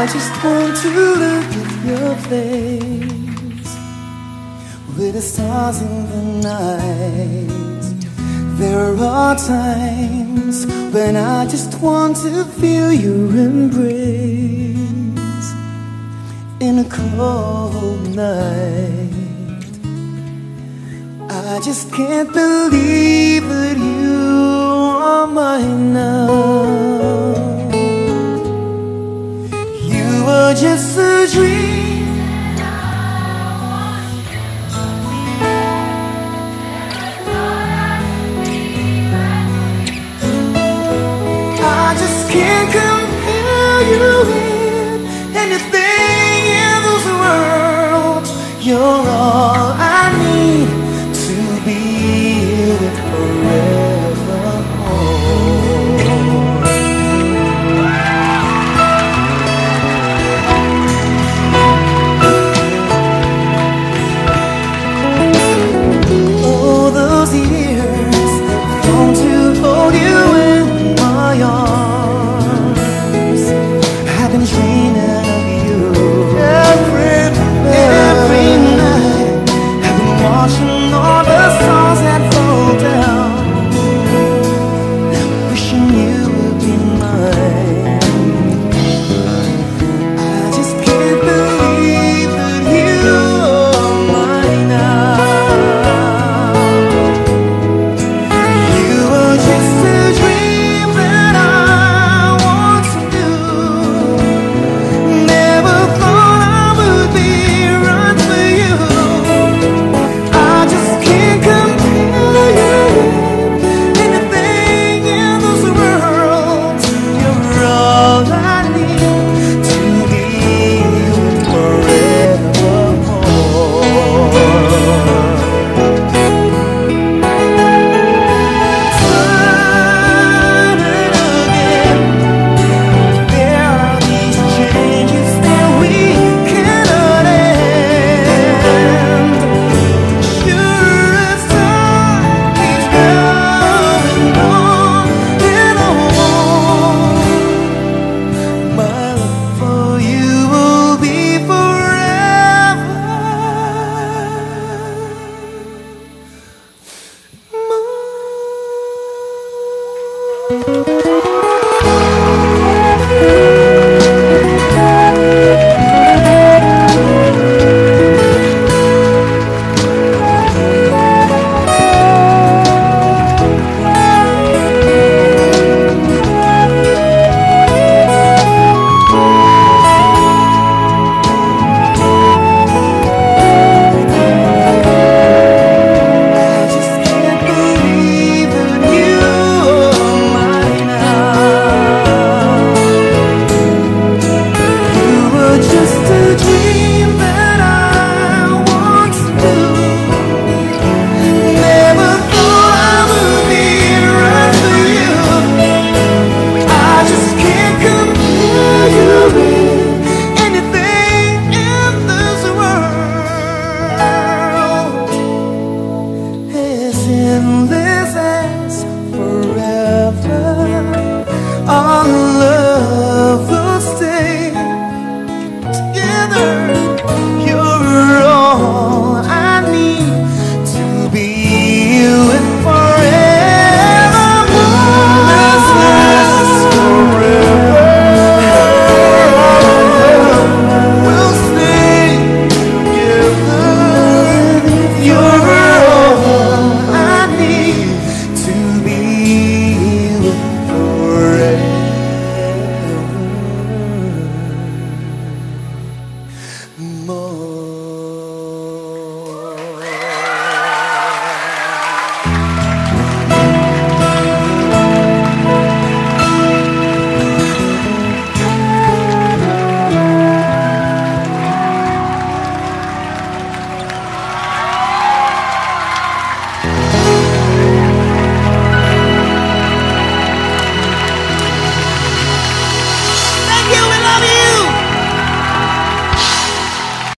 I just want to look at your face with the stars in the night. There are times when I just want to feel your embrace in a cold night. I just can't believe that you are mine now. your arms.